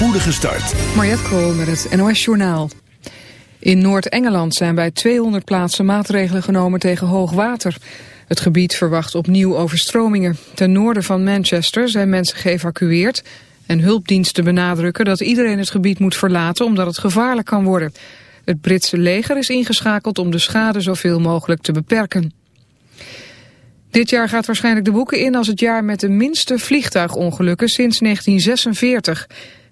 spoedige start. Mariette met het NOS Journaal. In Noord-Engeland zijn bij 200 plaatsen maatregelen genomen tegen hoog water. Het gebied verwacht opnieuw overstromingen. Ten noorden van Manchester zijn mensen geëvacueerd... en hulpdiensten benadrukken dat iedereen het gebied moet verlaten... omdat het gevaarlijk kan worden. Het Britse leger is ingeschakeld om de schade zoveel mogelijk te beperken. Dit jaar gaat waarschijnlijk de boeken in als het jaar met de minste vliegtuigongelukken sinds 1946.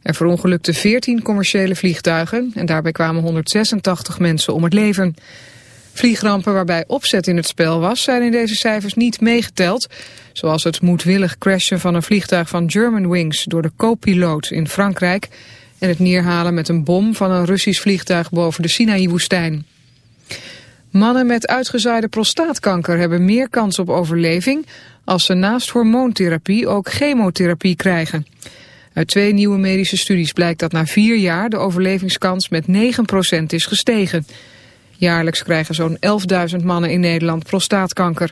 Er verongelukten 14 commerciële vliegtuigen en daarbij kwamen 186 mensen om het leven. Vliegrampen waarbij opzet in het spel was zijn in deze cijfers niet meegeteld. Zoals het moedwillig crashen van een vliegtuig van Germanwings door de co-piloot in Frankrijk... en het neerhalen met een bom van een Russisch vliegtuig boven de Sinaï-woestijn. Mannen met uitgezaaide prostaatkanker hebben meer kans op overleving als ze naast hormoontherapie ook chemotherapie krijgen. Uit twee nieuwe medische studies blijkt dat na vier jaar de overlevingskans met 9% is gestegen. Jaarlijks krijgen zo'n 11.000 mannen in Nederland prostaatkanker.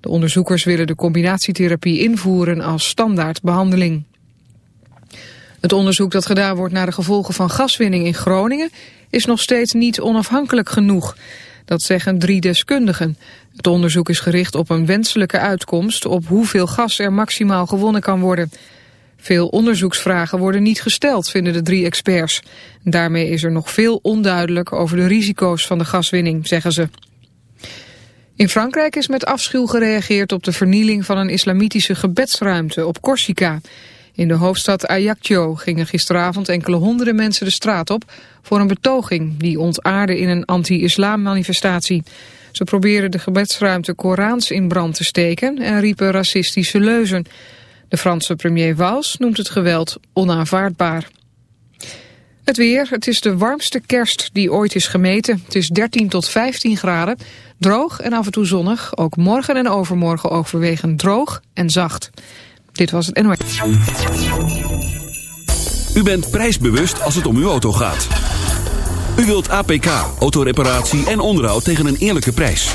De onderzoekers willen de combinatietherapie invoeren als standaardbehandeling. Het onderzoek dat gedaan wordt naar de gevolgen van gaswinning in Groningen is nog steeds niet onafhankelijk genoeg. Dat zeggen drie deskundigen. Het onderzoek is gericht op een wenselijke uitkomst op hoeveel gas er maximaal gewonnen kan worden. Veel onderzoeksvragen worden niet gesteld, vinden de drie experts. Daarmee is er nog veel onduidelijk over de risico's van de gaswinning, zeggen ze. In Frankrijk is met afschuw gereageerd op de vernieling van een islamitische gebedsruimte op Corsica. In de hoofdstad Ajaccio gingen gisteravond enkele honderden mensen de straat op voor een betoging die ontaarde in een anti-islam manifestatie. Ze probeerden de gebedsruimte Korans in brand te steken en riepen racistische leuzen. De Franse premier Valls noemt het geweld onaanvaardbaar. Het weer, het is de warmste kerst die ooit is gemeten. Het is 13 tot 15 graden, droog en af en toe zonnig. Ook morgen en overmorgen overwegend droog en zacht. Dit was het NOS. U bent prijsbewust als het om uw auto gaat. U wilt APK, autoreparatie en onderhoud tegen een eerlijke prijs.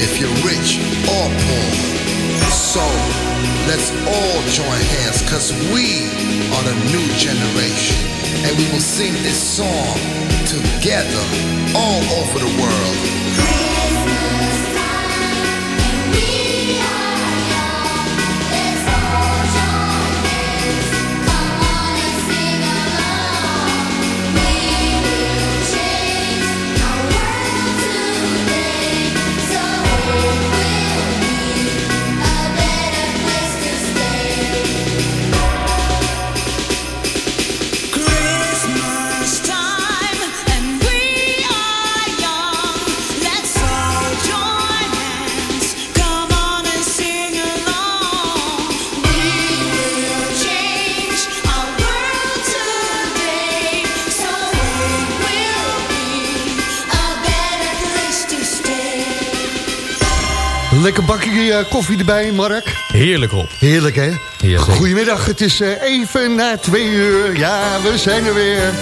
If you're rich or poor. So, let's all join hands because we are the new generation. And we will sing this song together all over the world. Christmas Lekker bakje eh, koffie erbij, Mark. Heerlijk op. Heerlijk, hè? Goedemiddag, het is eh, even na twee uur. Ja, we zijn er weer.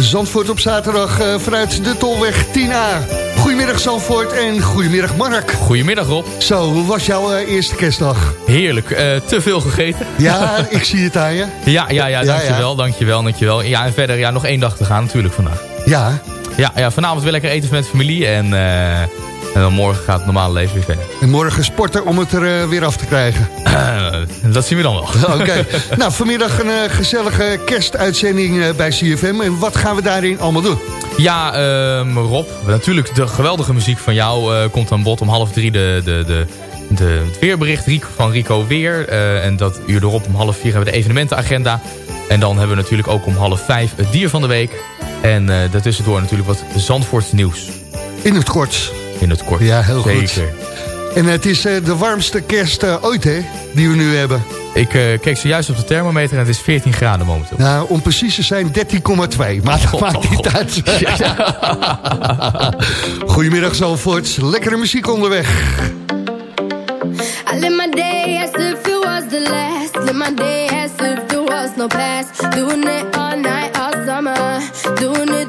Zandvoort op zaterdag eh, vanuit de Tolweg 10A. Goedemiddag Zandvoort en goedemiddag Mark. Goedemiddag Rob. Zo, hoe was jouw eerste kerstdag? Heerlijk. Te veel gegeten. Ja, ik zie het aan je. Ja, ja, ja, dankjewel, dankjewel, dankjewel. Ja, en verder ja, nog één dag te gaan natuurlijk vandaag. Ja, Ja, ja vanavond weer lekker eten met familie en, en dan morgen gaat het normale leven weer verder. en morgen sporten om het er eh, weer af te krijgen. dat zien we dan wel. Oké, nou vanmiddag een eh, gezellige kerstuitzending eh, bij CFM. En wat gaan we daarin allemaal doen? Ja, ehm, Rob, natuurlijk de geweldige muziek van jou eh, komt aan bod om half drie de, de, de, de, het weerbericht van Rico Weer. eh, en dat uur erop om half vier hebben we de evenementenagenda. En dan hebben we natuurlijk ook om half vijf het dier van de week. En eh daartussendoor natuurlijk wat Zandvoorts nieuws In het kort. In het kort. Ja, heel goed. Zeker. En het is eh, de warmste kerst eh, ooit, hè? Die we nu hebben. Ik eh, keek zojuist op de thermometer en het is 14 graden momenteel. Nou, om precies te zijn 13,2. Maar dat maakt niet uit. Goedemiddag Zalvoort. Lekkere muziek onderweg. I live my day as if it was the last. Live my day as if there was no past. Doing it all night, all summer. Doing it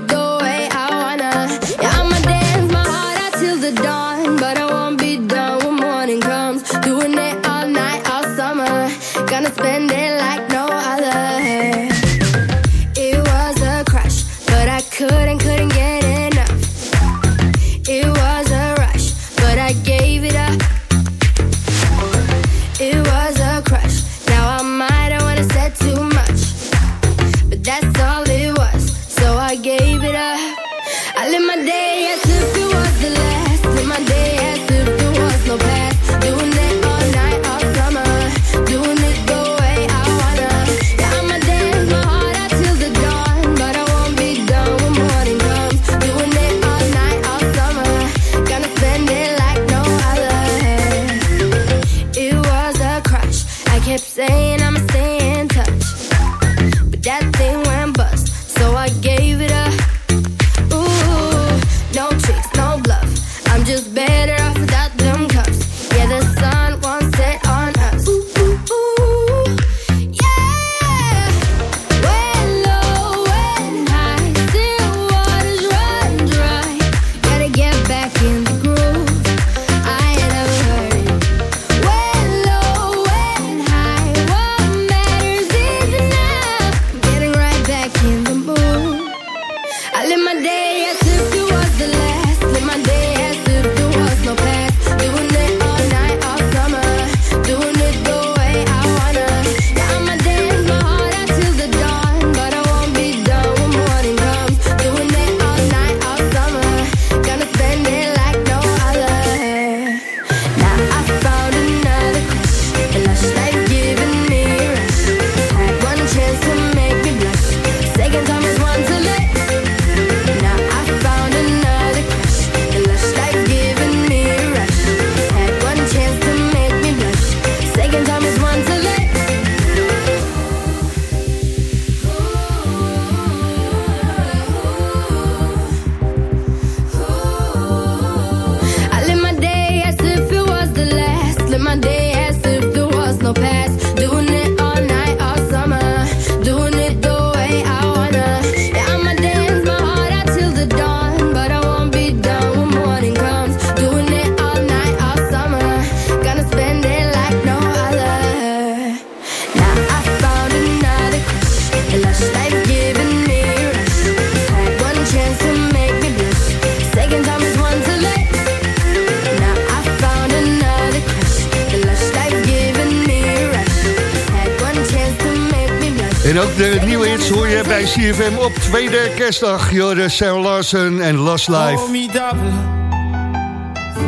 kerstdag. Jorden, Larson en Last Life. Formidable.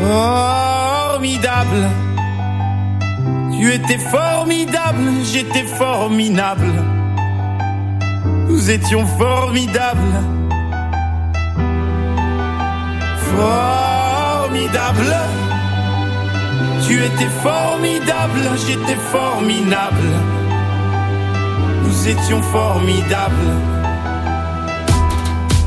Formidable. Tu étais formidable, j'étais formidable. Nous étions formidables. Formidable. Tu étais formidable, j'étais formidable. Nous étions formidables.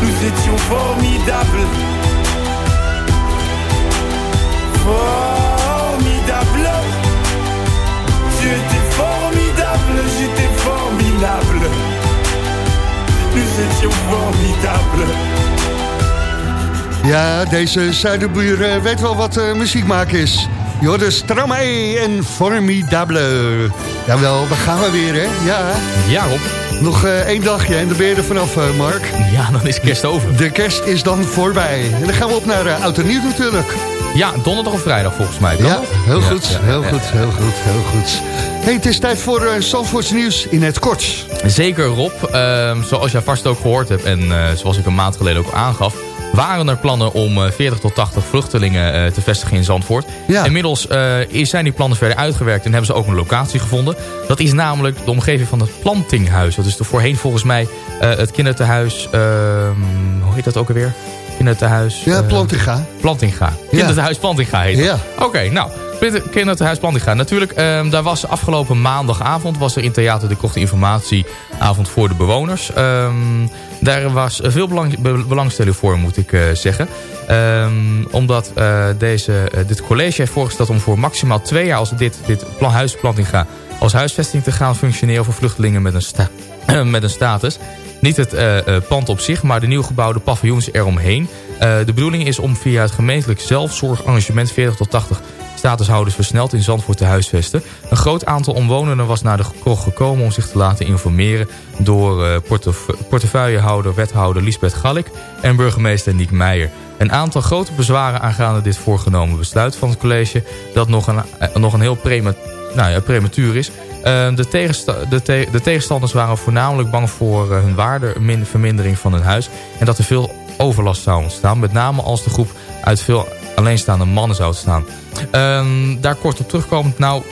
Nous étions formidables. Formidable. Tu étais formidable, j'étais formidable. Nous étions formidables. Ja, deze zuiderbuur eh, weet wel wat eh, muziek maken is. Jorden Stromae en Formidable. Jawel, daar gaan we weer, hè? Ja, Ja, Rob. Nog eh, één dagje en dan ben je er vanaf, eh, Mark. Ja, dan is kerst over. De kerst is dan voorbij. En dan gaan we op naar uh, Oud en Nieuw natuurlijk. Ja, donderdag of vrijdag volgens mij. Kan Ja, heel goed, ja, heel ja, goed, ja. heel goed, heel goed. Hey, het is tijd voor uh, Zandvoorts nieuws in het kort. Zeker Rob, Ehm, zoals jij vast ook gehoord hebt en zoals ik een maand geleden ook aangaf... waren er plannen om eh, 40 tot 80 vluchtelingen eh, te vestigen in Zandvoort. Ja. Inmiddels eh, zijn die plannen verder uitgewerkt en hebben ze ook een locatie gevonden. Dat is namelijk de omgeving van het Plantinghuis. Dat is er voorheen volgens mij eh, het kinderthuis... ehm, hoe heet dat ook alweer? Kinderthuis... Ja, eh, Plantinga. Plantinga. Kinderthuis Plantinga heet. Ja. Oké, nou, Kinderthuis Plantinga. Natuurlijk, ehm, daar was afgelopen maandagavond... was er in Theater de Korte Informatieavond voor de bewoners. Ehm, daar was veel belang, be- belangstelling voor, moet ik eh, zeggen. Ehm, omdat eh, deze, eh, dit college heeft voorgesteld om voor maximaal twee jaar... als dit, dit plan, huis Plantinga als huisvesting te gaan functioneren... voor vluchtelingen met een, sta met een status... Niet het pand op zich, maar de nieuw gebouwde paviljoens eromheen. De bedoeling is om via het gemeentelijk zelfzorgarrangement 40 tot 80 statushouders versneld in Zandvoort te huisvesten. Een groot aantal omwonenden was naar de kroeg gekomen om zich te laten informeren door eh, portef portefeuillehouder, wethouder Lisbeth Gallik en burgemeester Niek Meijer. Een aantal grote bezwaren aangaande dit voorgenomen besluit van het college dat nog een, eh, nog een heel nou prematuur is. Eh, de, de, de tegenstanders waren voornamelijk bang voor hun waardevermindering van hun huis. En dat er veel overlast zou ontstaan. Met name als de groep uit veel alleenstaande mannen zou staan. Ehm, daar kort op terugkomend. Nou,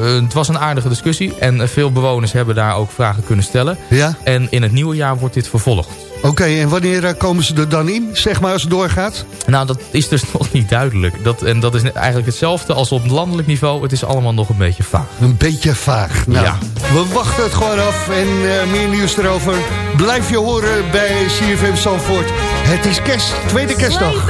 eh, het was een aardige discussie. En eh, veel bewoners hebben daar ook vragen kunnen stellen. Ja? En in het nieuwe jaar wordt dit vervolgd. Oké, en wanneer eh, komen ze er dan in, zeg maar, als het doorgaat? Nou, dat is dus nog niet duidelijk. Dat, en dat is eigenlijk hetzelfde als op landelijk niveau. Het is allemaal nog een beetje vaag. Een beetje vaag. Nou, Ja. we wachten het gewoon af en meer nieuws erover. Blijf je horen bij CFM Zandvoort. Het is kerst, tweede kerstdag.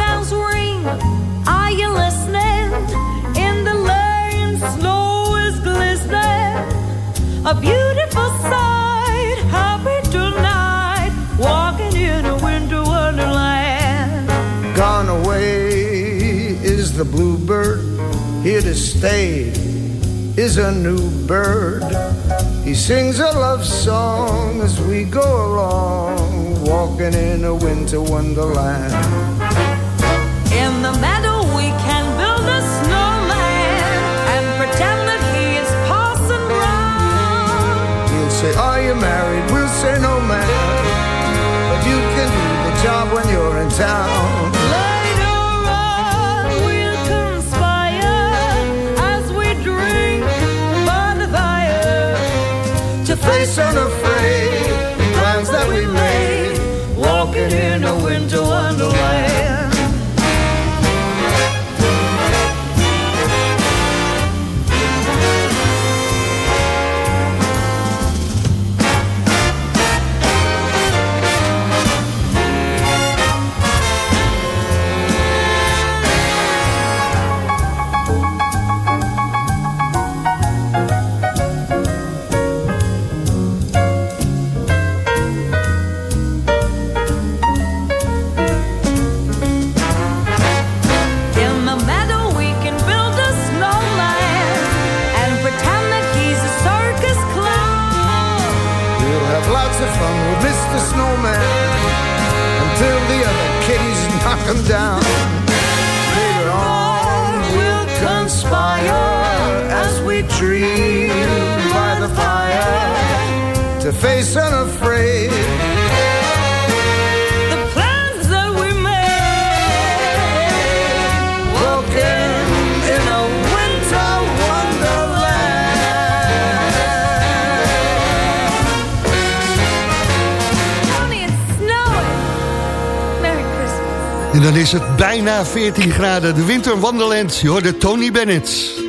A beautiful sight. Happy tonight. Walking in a winter wonderland. Gone away is the bluebird. Here to stay is a new bird. He sings a love song as we go along, walking in a winter wonderland. Married? We'll say, No, man. But you can do the job when you're in town. Later on we'll conspire as we drink by the fire To face unafraid face unafraid The plans that we made. walking in a winter wonderland. Tony, it's snowing. Merry Christmas. En dan is het bijna 14 graden. De Winter Wonderland, je hoorde Tony Bennett.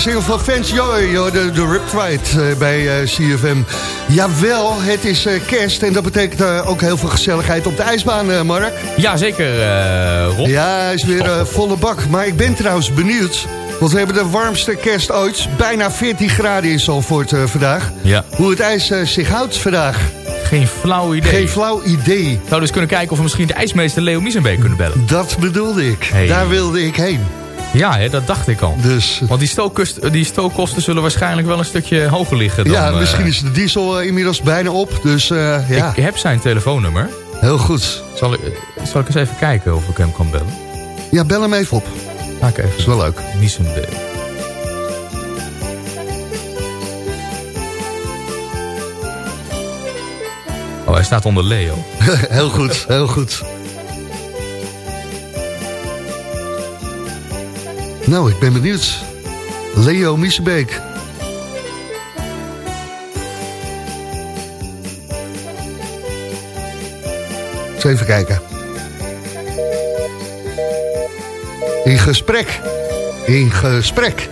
Single van Fans Joy, de, de Riptide uh, bij uh, CFM. Jawel, het is uh, kerst en dat betekent ook heel veel gezelligheid op de ijsbaan, Mark. Ja, zeker, Rob. Ja, hij is weer volle bak. Maar ik ben trouwens benieuwd, want we hebben de warmste kerst ooit. Bijna 14 graden in Zalvoort vandaag. Ja. Hoe het ijs zich houdt vandaag. Geen flauw idee. Geen flauw idee. Zou dus kunnen kijken of we misschien de ijsmeester Leo Miesenbeek kunnen bellen. Dat bedoelde ik. Hey. Daar wilde ik heen. Ja, hè, dat dacht ik al. Dus... Want die, stookkust, die stookkosten zullen waarschijnlijk wel een stukje hoger liggen. Dan, ja, misschien is de diesel uh, inmiddels bijna op. Dus, ja. Ik heb zijn telefoonnummer. Heel goed. Zal ik, zal ik eens even kijken of ik hem kan bellen? Ja, bel hem even op. Ga ik even. is wel leuk. Miesenbeek. Oh, hij staat onder Leo. heel goed, heel goed. Nou, ik ben benieuwd. Leo Miesebeek. Eens even kijken. In gesprek. In gesprek.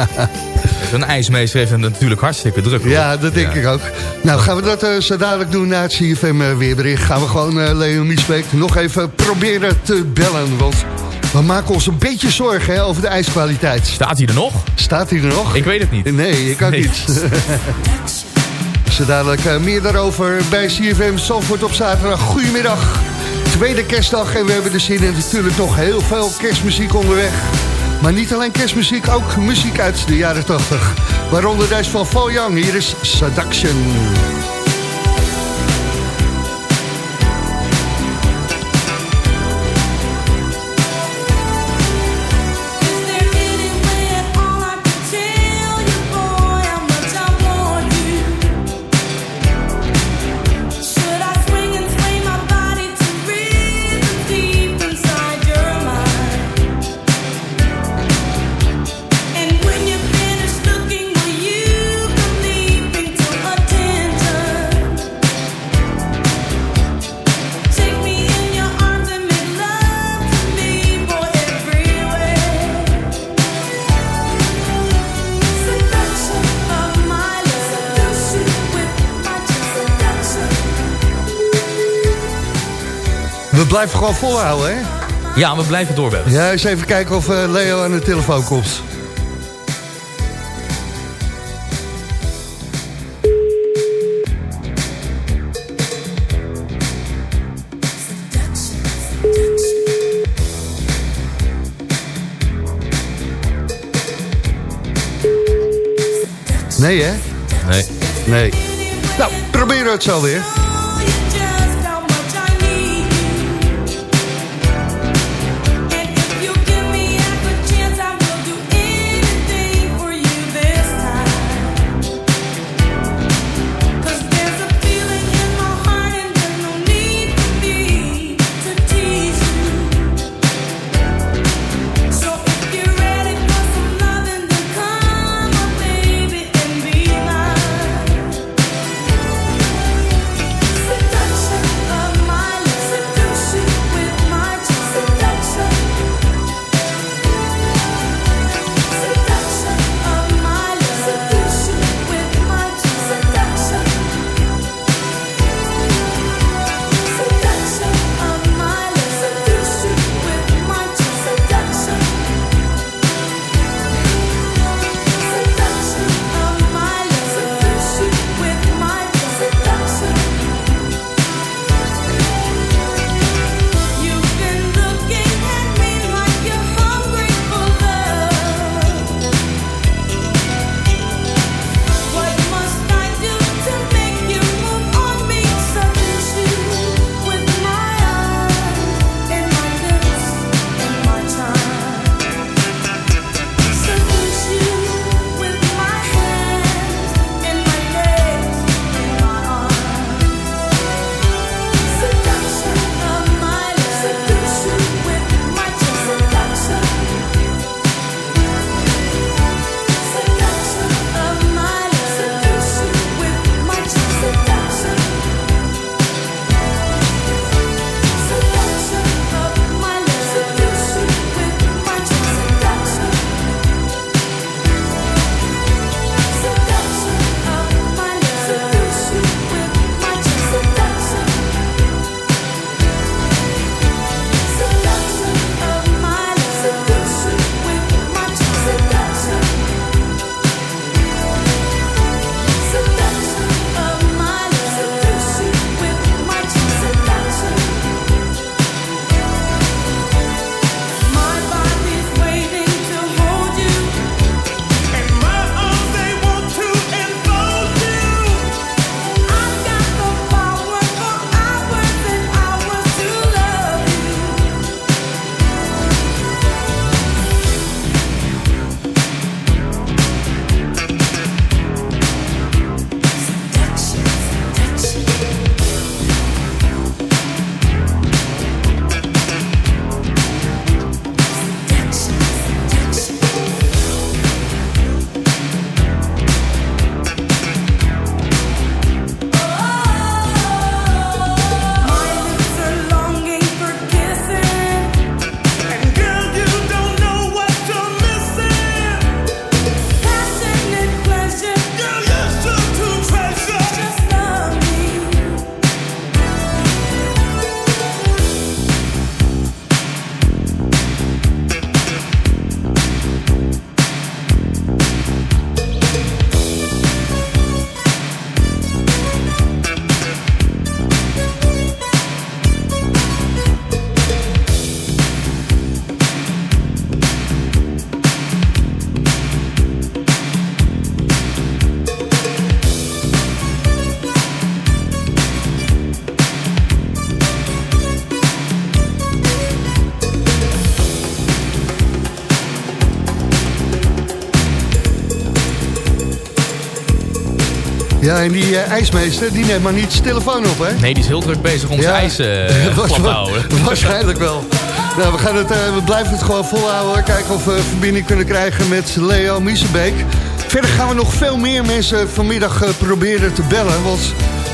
Een ijsmeester heeft natuurlijk hartstikke druk. Hoor. Ja, dat denk ja. ik ook. Nou, gaan we dat uh, zo dadelijk doen na het CFM uh, weerbericht. Gaan we gewoon uh, Leo Miesbeek nog even proberen te bellen. Want we maken ons een beetje zorgen hè, over de ijskwaliteit. Staat hij er nog? Staat hij er nog? Ik weet het niet. Nee, ik ook nee. niet. zo dadelijk meer daarover bij CFM Zandvoort op zaterdag. Goedemiddag. Tweede kerstdag en we hebben de zin in natuurlijk nog heel veel kerstmuziek onderweg. Maar niet alleen kerstmuziek, ook muziek uit de jaren 80. Waaronder deze van Paul Young. Hier is Seduction. Blijven gewoon volhouden, hè? Ja, we blijven doorbellen. Ja, eens even kijken of uh, Leo aan de telefoon komt. Nee, hè? Nee. Nee. Nou, proberen we het zo weer. Ja, en die eh, ijsmeester, die neemt maar niet zijn telefoon op, hè? Nee, die is heel druk bezig om zijn ijs uh, Was- te houden. Waarschijnlijk wel. Nou, we, gaan het, eh, we blijven het gewoon volhouden. Kijken of we verbinding kunnen krijgen met Leo Miesenbeek. Verder gaan we nog veel meer mensen vanmiddag eh, proberen te bellen. Want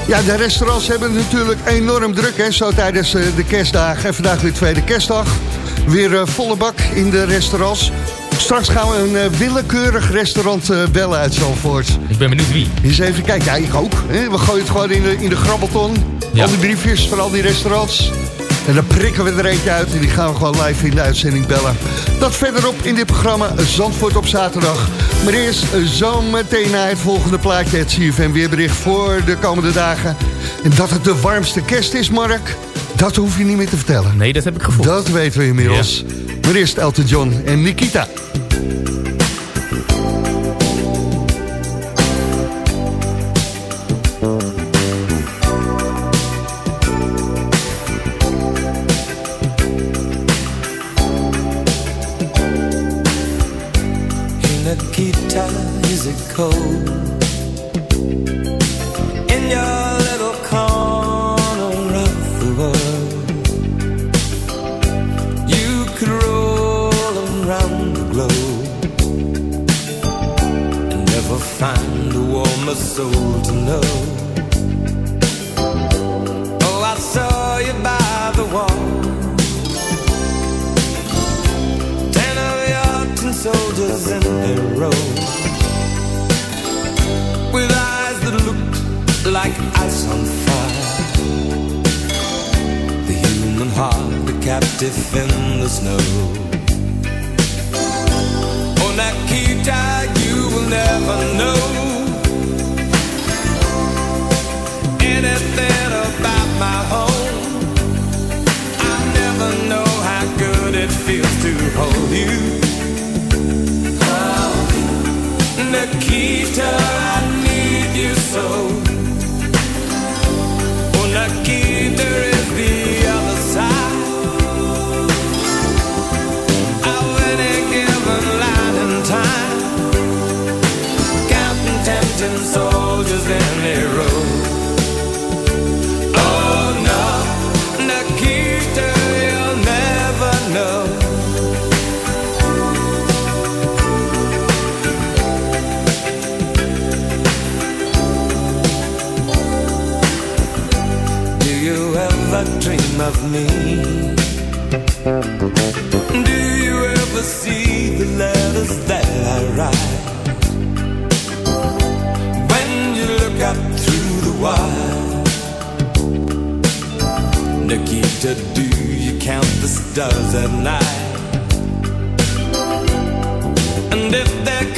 ja, de restaurants hebben het natuurlijk enorm druk. Hè, zo tijdens eh, de kerstdagen. En vandaag weer tweede kerstdag. Weer eh, volle bak in de restaurants. Straks gaan we een eh, willekeurig restaurant eh, bellen uit Zalvoort. Ik ben benieuwd wie. Eens even kijken. Ja, ik ook. Hè? We gooien het gewoon in de, in de grabbelton. Ja. Al die briefjes van al die restaurants. En dan prikken we er eentje uit en die gaan we gewoon live in de uitzending bellen. Dat verderop in dit programma Zandvoort op zaterdag. Maar eerst eh, zo meteen naar het volgende plaatje. Het CFM weerbericht voor de komende dagen. En dat het de warmste kerst is, Mark, dat hoef je niet meer te vertellen. Nee, dat heb ik gevoeld. Dat weten we inmiddels. Maar eerst Elton John en Nikita.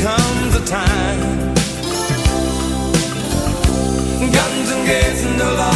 Comes a time Guns and gates no longer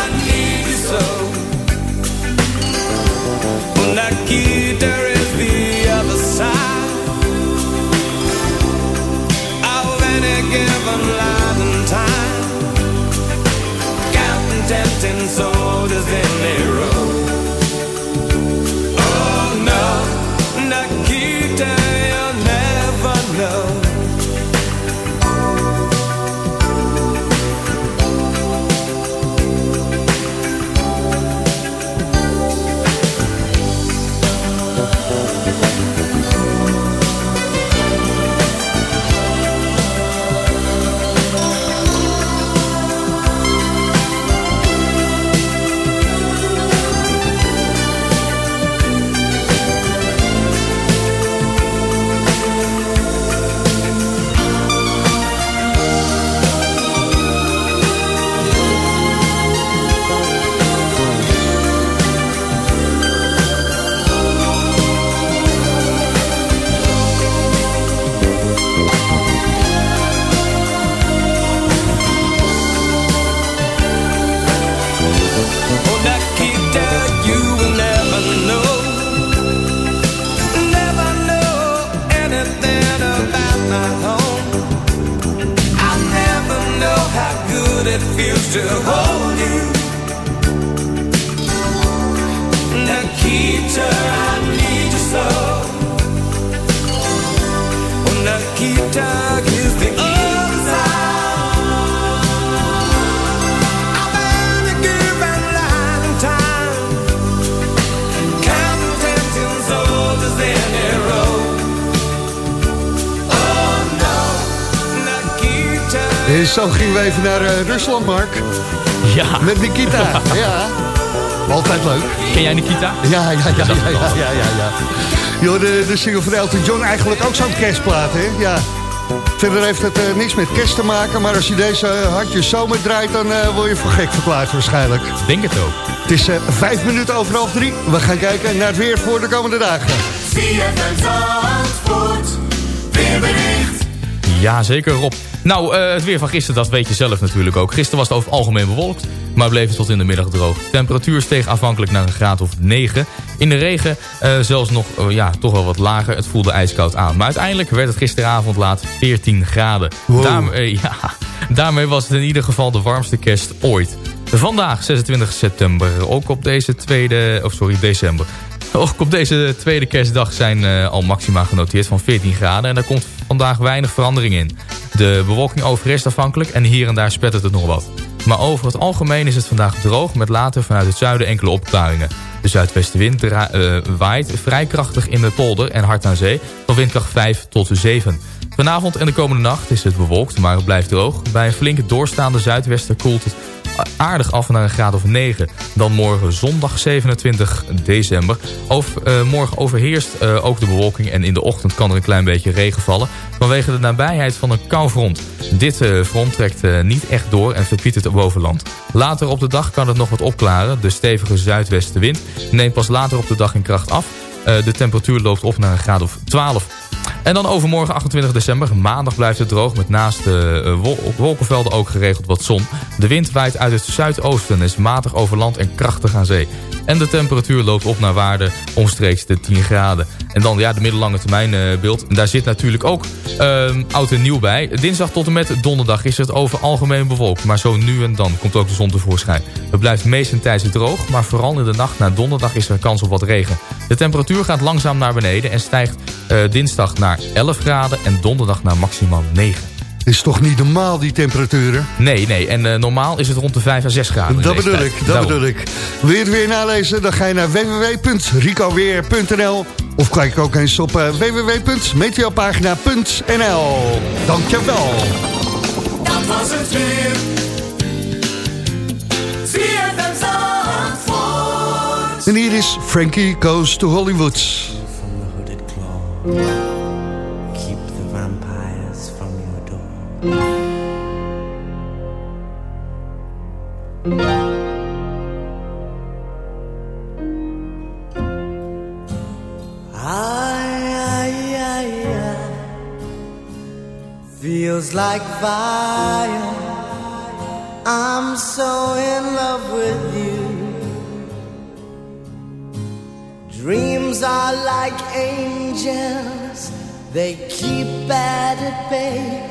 eh, Rusland, Mark. Ja. Met Nikita. ja. Altijd leuk. Ken jij Nikita? Ja, ja, ja, ja, ja, ja, ja. ja. Joh, de, de single van Elton John eigenlijk ook zo'n kerstplaat, hè? Ja. Verder heeft het eh, niks met kerst te maken, maar als je deze uh, hartjes zomer draait, dan eh, word je voor gek verklaard waarschijnlijk. Denk het ook. Het is eh, vijf minuten over half drie. We gaan kijken naar het weer voor de komende dagen. Ja, zeker Rob. Nou, eh, het weer van gisteren, dat weet je zelf natuurlijk ook. Gisteren was het over het algemeen bewolkt, maar bleef het tot in de middag droog. De temperatuur steeg afhankelijk naar een graad of 9. In de regen eh, zelfs nog eh, ja, toch wel wat lager. Het voelde ijskoud aan. Maar uiteindelijk werd het gisteravond laat 14 graden. Wow. Daarmee, ja, daarmee was het in ieder geval de warmste kerst ooit. Vandaag, 26 september, ook op deze tweede... Of sorry, december. Ook op deze tweede kerstdag zijn eh, al maxima genoteerd van 14 graden. En daar komt vandaag weinig verandering in. De bewolking overrest afhankelijk en hier en daar spettert het nog wat. Maar over het algemeen is het vandaag droog met later vanuit het zuiden enkele opklaringen. De zuidwestenwind eh, waait vrij krachtig in de polder en hard aan zee van windkracht 5 tot 7. Vanavond en de komende nacht is het bewolkt, maar het blijft droog. Bij een flinke doorstaande zuidwesten koelt het aardig af naar een graad of 9. Dan morgen zondag 27 december. Over, eh, morgen overheerst eh, ook de bewolking en in de ochtend kan er een klein beetje regen vallen. Vanwege de nabijheid van een koufront. Dit eh, front trekt niet echt door en verpietert het bovenland. Later op de dag kan het nog wat opklaren. De stevige zuidwestenwind neemt pas later op de dag in kracht af. Eh, de temperatuur loopt op naar een graad of 12. En dan overmorgen 28 december. Maandag blijft het droog met naast de eh, wol- wolkenvelden ook geregeld wat zon. De wind waait uit het zuidoosten en is matig over land en krachtig aan zee. En de temperatuur loopt op naar waarde omstreeks de 10 graden. En dan ja, de middellange termijn eh, beeld. En daar zit natuurlijk ook ehm, oud en nieuw bij. Dinsdag tot en met donderdag is het over algemeen bewolkt. Maar zo nu en dan komt ook de zon tevoorschijn. Het blijft meestentijds droog, maar vooral in de nacht naar donderdag is er kans op wat regen. De temperatuur gaat langzaam naar beneden en stijgt eh, dinsdag naar 11 graden en donderdag naar maximaal 9. Is toch niet normaal, die temperaturen? Nee, nee. En eh, normaal is het rond de 5 à 6 graden. Dat bedoel tijd. ik, dat Daarom. bedoel ik. Wil je het weer nalezen? Dan ga je naar www.ricoweer.nl of kijk ook eens op eh, www.meteopagina.nl Dankjewel. Dat was het weer. ZFM Zandvoort. En hier is Frankie Goes to Hollywood. from the Feels like fire. I'm so in love with you. Dreams are like angels. They keep at bay,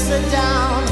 sit down.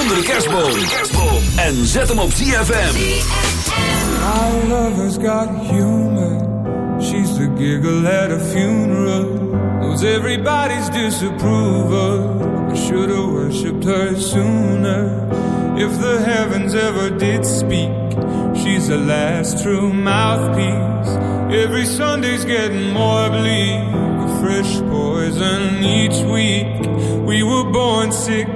Onder de kerstboom. En zet hem op ZFM. Our lover's got humor. She's the giggle at a funeral. Knows everybody's disapproval. I should've worshipped her sooner. If the heavens ever did speak, she's the last true mouthpiece. Every Sunday's getting more bleak. A fresh poison each week. We were born sick.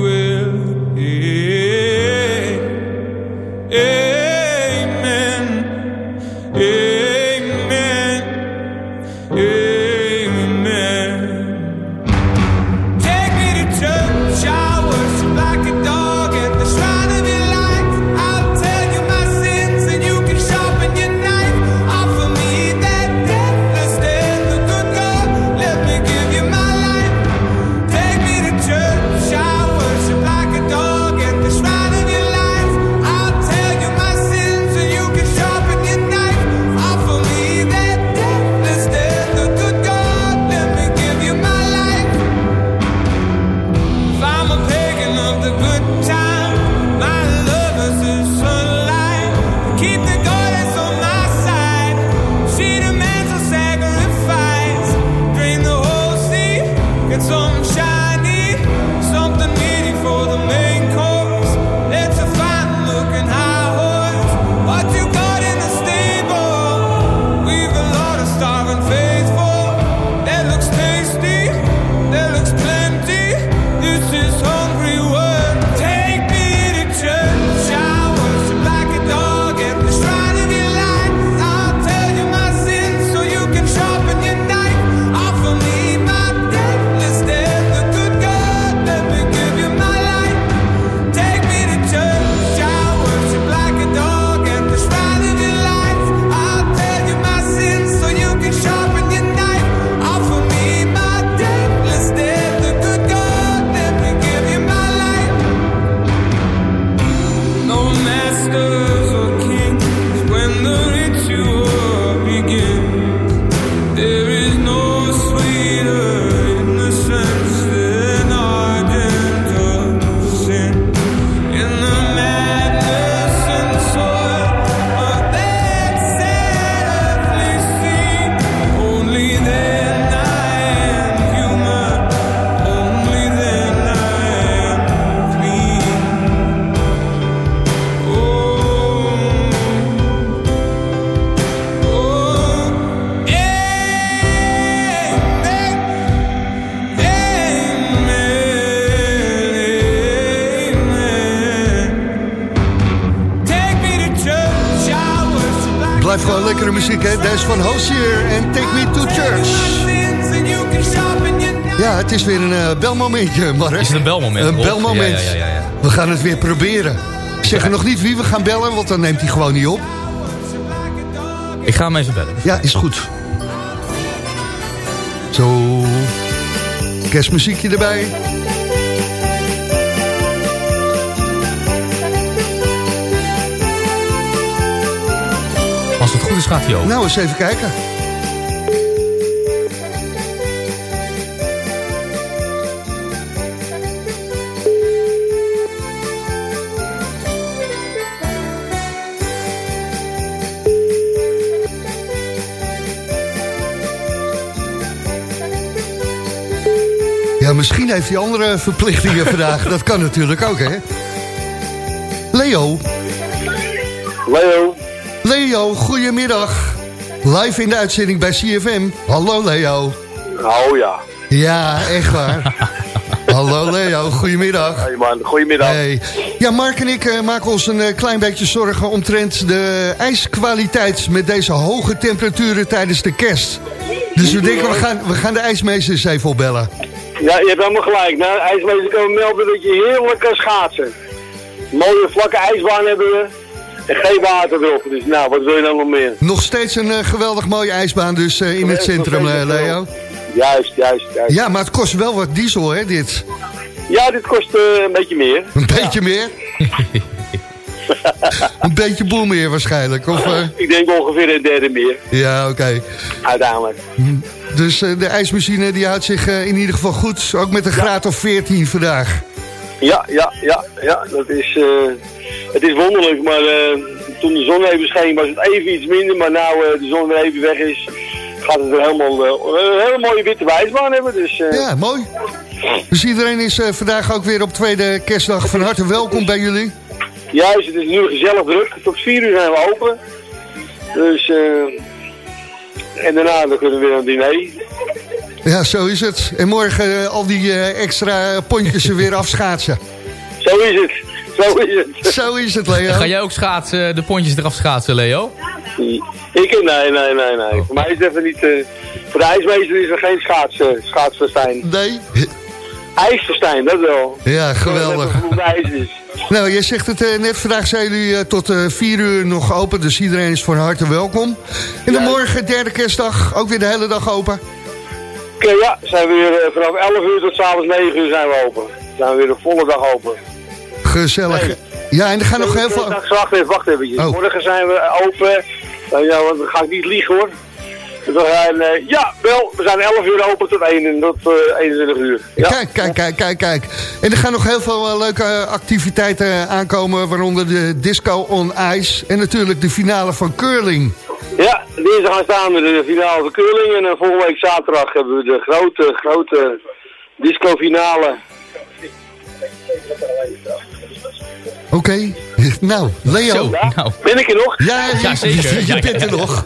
muziek, hè? Deze van Hosier en Take Me to Church. Ja, het is weer een uh, belmomentje, Mark. Is het een belmoment? Een belmoment. Ja, ja, ja, ja. We gaan het weer proberen. Ik zeg nog niet wie we gaan bellen, want dan neemt hij gewoon niet op. Ik ga hem even bellen. Ja, is goed. Zo. Kerstmuziekje erbij. Is, gaat hij ook. Nou, eens even kijken. Ja, misschien heeft hij andere verplichtingen vandaag. Dat kan natuurlijk ook, hè? Leo. Leo. Leo, goedemiddag. Live in de uitzending bij CFM. Hallo Leo. Oh ja. Ja, echt waar. Hallo Leo, goedemiddag. Hey man, goedemiddag. Hey. Ja, Mark en ik eh, maken ons een eh, klein beetje zorgen omtrent de ijskwaliteit met deze hoge temperaturen tijdens de kerst. Dus we denken, we gaan, we gaan de ijsmeester eens even opbellen. Ja, je hebt helemaal gelijk. Nou, ijsmeester komen melden dat je heerlijk kan schaatsen. Mooie vlakke ijsbaan hebben we. En geen water erop. Dus nou, wat wil je dan nog meer? Nog steeds een eh, geweldig mooie ijsbaan dus eh, in het centrum, eh, Leo. Juist, juist, juist. Ja, maar het kost wel wat diesel, hè, dit? Ja, dit kost een beetje meer. Een beetje meer? een beetje boel meer waarschijnlijk, of... Ik denk ongeveer een derde meer, Ja, oké. uiteindelijk. Dus de ijsmachine die houdt zich in ieder geval goed. Ook met een graad of 14 vandaag. Ja, ja, ja, ja. Dat is, eh, het is wonderlijk, maar eh, toen de zon even scheen was het even iets minder. Maar nou eh, de zon weer even weg is, gaat het weer helemaal een hele mooie witte wijsbaan hebben. Dus, eh, Ja, mooi. Dus iedereen is vandaag ook weer op tweede kerstdag van harte welkom bij jullie. Juist, het is nu gezellig druk. Tot 4 uur zijn we open. Dus, en daarna dan kunnen we weer aan het diner. Ja, zo is het. En morgen eh, al die eh, extra pontjes er weer afschaatsen. Zo is het. Zo is het. Zo is het, Leo. Ga jij ook schaatsen, de pontjes eraf schaatsen, Leo? Ik? Nee, nee, nee, nee. Voor mij is het even niet... eh, voor de ijsmeester is er geen schaats, eh, schaatsverstijn. Nee? IJsverstijn, dat wel. Ja, geweldig. Dat genoeg ijs is. Nou, jij zegt het eh, net, vandaag zijn jullie eh, tot eh 4 uur nog open, dus iedereen is van harte welkom. En dan morgen, derde kerstdag, ook weer de hele dag open. Oké, ja, zijn we weer eh, vanaf 11 uur tot s'avonds 9 uur zijn we open. Zijn we weer de volle dag open. Gezellig. Nee. Ja, en er gaan nog heel veel... Wacht, even, wacht even. Oh. Morgen zijn we open. Nou ja, want dan ga ik niet liegen hoor. We zijn, eh, ja, wel, we zijn 11 uur open tot 1 en tot eh 21 uur. Ja. Kijk, kijk, kijk, kijk, kijk. En er gaan nog heel veel eh, leuke activiteiten aankomen, waaronder de Disco on Ice en natuurlijk de finale van curling. Ja, dinsdag gaan staan we de finale van curling en eh, volgende week zaterdag hebben we de grote, grote disco finale. Oké, nou, Leo. Zo, nou. Ben ik er nog? Ja, je, Ja, zeker. je, je Ja, ja, bent er ja. nog.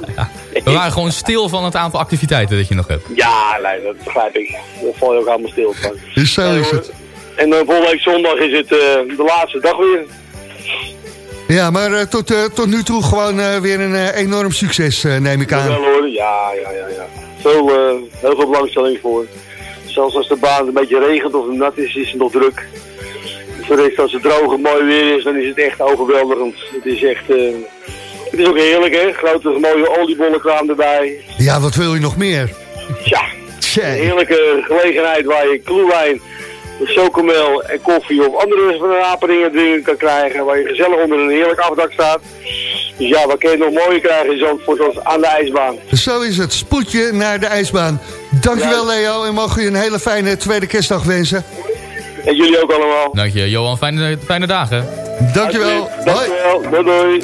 We waren gewoon stil van het aantal activiteiten dat je nog hebt. Ja, nee, dat begrijp ik. Daar val je ook allemaal stil van. Dus zo is het. En volgende week zondag is het eh, de laatste dag weer. Ja, maar eh, tot, eh, tot nu toe gewoon eh, weer een enorm succes, eh, neem ik aan. Wel hoor, ja, ja, ja, ja. Veel, eh, heel veel belangstelling voor. Zelfs als de baan een beetje regent of nat is, is het nog druk. Voor de als het droog en mooi weer is, dan is het echt overweldigend. Het is echt, eh, het is ook heerlijk hè, grote mooie oliebollenkraam erbij. Ja, wat wil je nog meer? Tja, Tja. een heerlijke gelegenheid waar je kloewijn, chocomel en koffie of andere van de drinken kan krijgen. Waar je gezellig onder een heerlijk afdak staat. Dus ja, wat kun je nog mooier krijgen in Zandvoort als aan de ijsbaan. Zo is het. Spoed je naar de ijsbaan. Dankjewel Leo en mogen je een hele fijne tweede kerstdag wensen. En jullie ook allemaal. Dank je, Johan. Fijne, fijne dagen. Dankjewel. Dankjewel. Doei doei.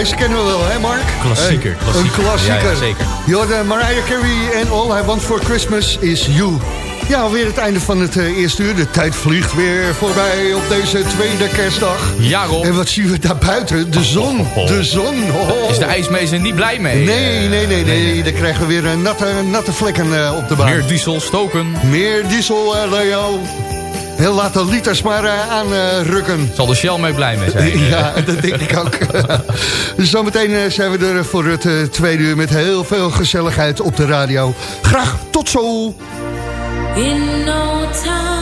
Deze kennen we wel, hè Mark? Klassieker. Een klassieker. Ja, ja, zeker. Jordan, Mariah Carey en All I Want For Christmas Is You. Ja, alweer het einde van het eh, eerste uur. De tijd vliegt weer voorbij op deze tweede kerstdag. Ja, Rob. En wat zien we daar buiten? De zon, de zon. Oh. Is de ijsmeester niet blij mee? Nee, nee, nee, nee. Dan krijgen we weer eh, natte, natte vlekken eh, op de baan. Meer diesel stoken. Meer diesel, eh, Leo. Heel laat de liters maar eh, aanrukken. Zal de Shell mee blij mee zijn? Ja, dat denk ik ook. dus zometeen eh, zijn we er voor het eh, tweede uur met heel veel gezelligheid op de radio. Graag tot zo! In no time,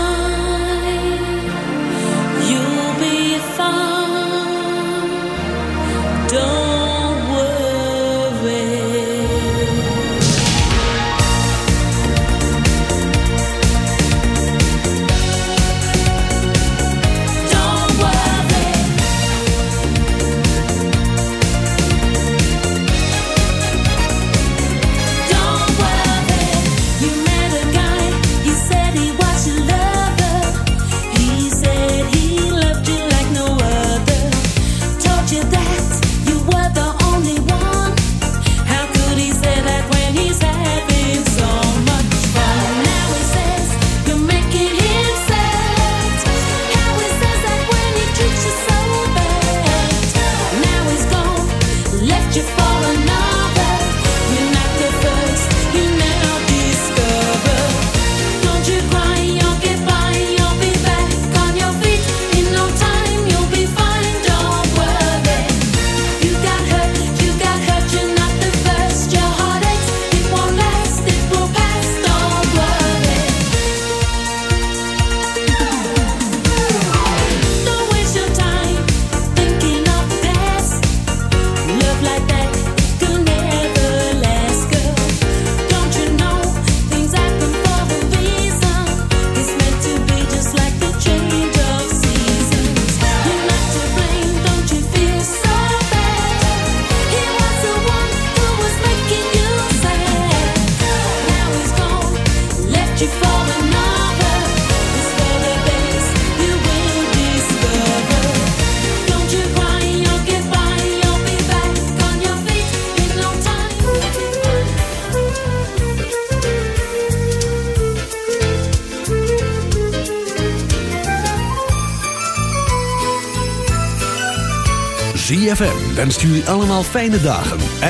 wenst jullie allemaal fijne dagen. En